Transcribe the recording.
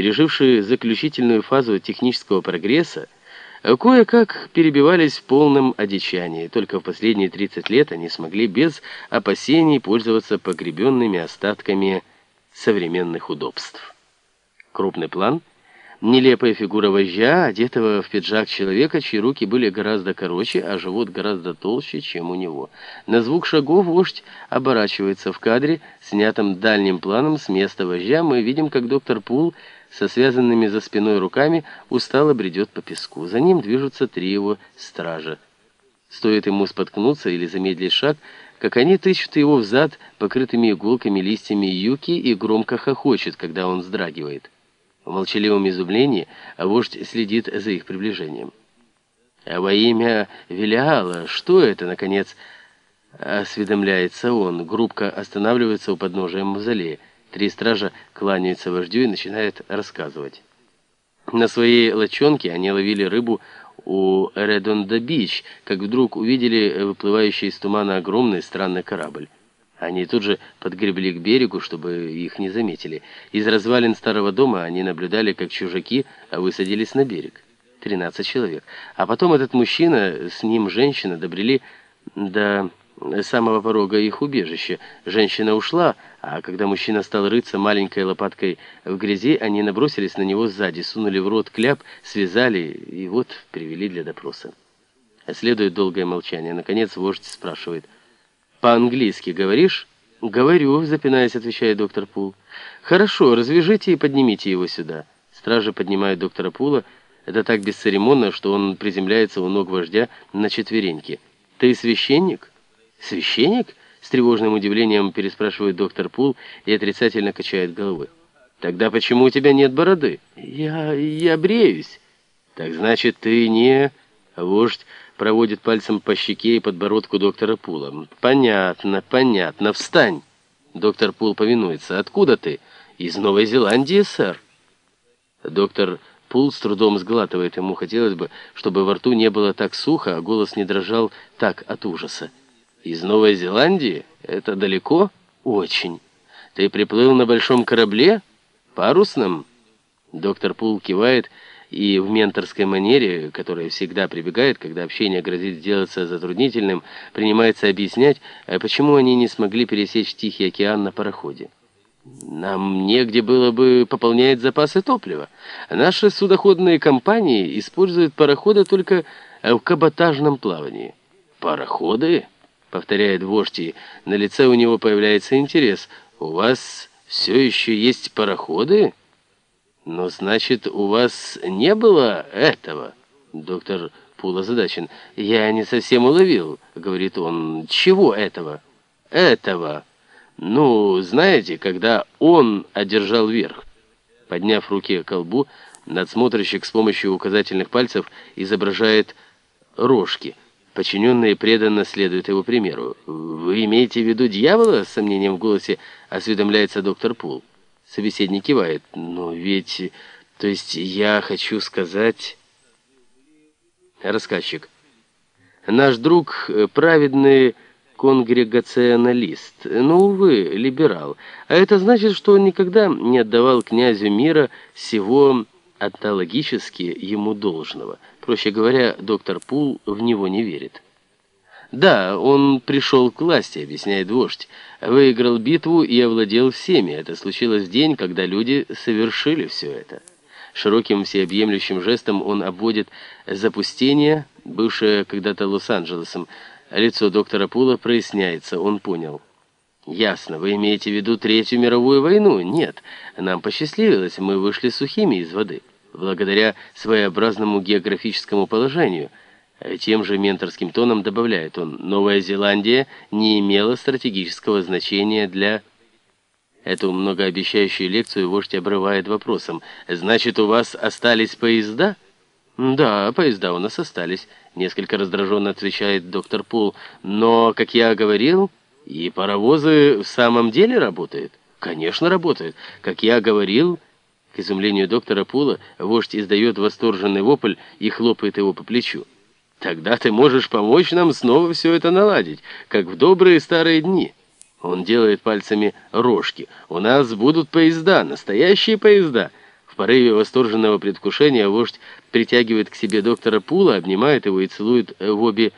пережившие заключительную фазу технического прогресса, кое-как перебивались в полном одичании. Только в последние 30 лет они смогли без опасений пользоваться погребенными остатками современных удобств. Крупный план — Нелепая фигура вождя, одетого в пиджак человека, чьи руки были гораздо короче, а живот гораздо толще, чем у него. На звук шагов вождь оборачивается в кадре, снятом дальним планом с места вождя. Мы видим, как доктор Пул со связанными за спиной руками устало бредет по песку. За ним движутся три его стража. Стоит ему споткнуться или замедлить шаг, как они тычут его в зад покрытыми иголками листьями юки и громко хохочет, когда он вздрагивает. В молчаливом изумлении вождь следит за их приближением. «А во имя Велиала, что это, наконец?» Осведомляется он. Группка останавливается у подножия мавзолея. Три стража кланяются вождю и начинают рассказывать. На своей лочонке они ловили рыбу у Редонда-Бич, как вдруг увидели выплывающий из тумана огромный странный корабль. Они тут же подгребли к берегу, чтобы их не заметили. Из развалин старого дома они наблюдали, как чужаки высадились на берег. 13 человек. А потом этот мужчина, с ним женщина, добрели до самого порога их убежища. Женщина ушла, а когда мужчина стал рыться маленькой лопаткой в грязи, они набросились на него сзади, сунули в рот кляп, связали и вот привели для допроса. Следует долгое молчание. Наконец вождь спрашивает – «По-английски говоришь?» «Говорю», — запинаясь, отвечает доктор Пул. «Хорошо, развяжите и поднимите его сюда». Стражи поднимают доктора Пула. Это так бесцеремонно, что он приземляется у ног вождя на четвереньки. «Ты священник?» «Священник?» — с тревожным удивлением переспрашивает доктор Пул и отрицательно качает головой. «Тогда почему у тебя нет бороды?» «Я... я бреюсь». «Так значит, ты не...» Вождь проводит пальцем по щеке и подбородку доктора Пула. «Понятно, понятно. Встань!» Доктор Пул повинуется. «Откуда ты?» «Из Новой Зеландии, сэр». Доктор Пул с трудом сглатывает. Ему хотелось бы, чтобы во рту не было так сухо, а голос не дрожал так от ужаса. «Из Новой Зеландии? Это далеко?» «Очень. Ты приплыл на большом корабле? Парусном?» Доктор Пул кивает и в менторской манере, которая всегда прибегает, когда общение грозит сделаться затруднительным, принимается объяснять, а почему они не смогли пересечь Тихий океан на пароходе. Нам негде было бы пополнять запасы топлива. Наши судоходные компании используют пароходы только в каботажном плавании. «Пароходы?» — повторяет вождь, и на лице у него появляется интерес. «У вас все еще есть пароходы?» «Но значит, у вас не было этого?» Доктор Пул озадачен. «Я не совсем уловил», — говорит он. «Чего этого?» «Этого. Ну, знаете, когда он одержал верх». Подняв руки к колбу, надсмотрщик с помощью указательных пальцев изображает рожки. Подчиненные преданно следуют его примеру. «Вы имеете в виду дьявола?» — с сомнением в голосе осведомляется доктор Пул. Собеседник кивает. «Но ведь... То есть я хочу сказать...» Рассказчик. «Наш друг э, праведный конгрегационалист, но, увы, либерал. А это значит, что он никогда не отдавал князю мира всего онтологически ему должного. Проще говоря, доктор Пул в него не верит». Да, он пришел к власти, объясняет вождь. Выиграл битву и овладел всеми. Это случилось в день, когда люди совершили все это. Широким всеобъемлющим жестом он обводит запустение, бывшее когда-то Лос-Анджелесом. Лицо доктора Пула проясняется, он понял. «Ясно, вы имеете в виду Третью мировую войну? Нет, нам посчастливилось, мы вышли сухими из воды, благодаря своеобразному географическому положению». Тем же менторским тоном добавляет он, Новая Зеландия не имела стратегического значения для... Эту многообещающую лекцию вождь обрывает вопросом. «Значит, у вас остались поезда?» «Да, поезда у нас остались», — несколько раздраженно отвечает доктор Пул. «Но, как я говорил, и паровозы в самом деле работают?» «Конечно, работают. Как я говорил...» К изумлению доктора Пула вождь издает восторженный вопль и хлопает его по плечу. Тогда ты можешь помочь нам снова все это наладить, как в добрые старые дни. Он делает пальцами рожки. У нас будут поезда, настоящие поезда. В порыве восторженного предвкушения вождь притягивает к себе доктора Пула, обнимает его и целует в обе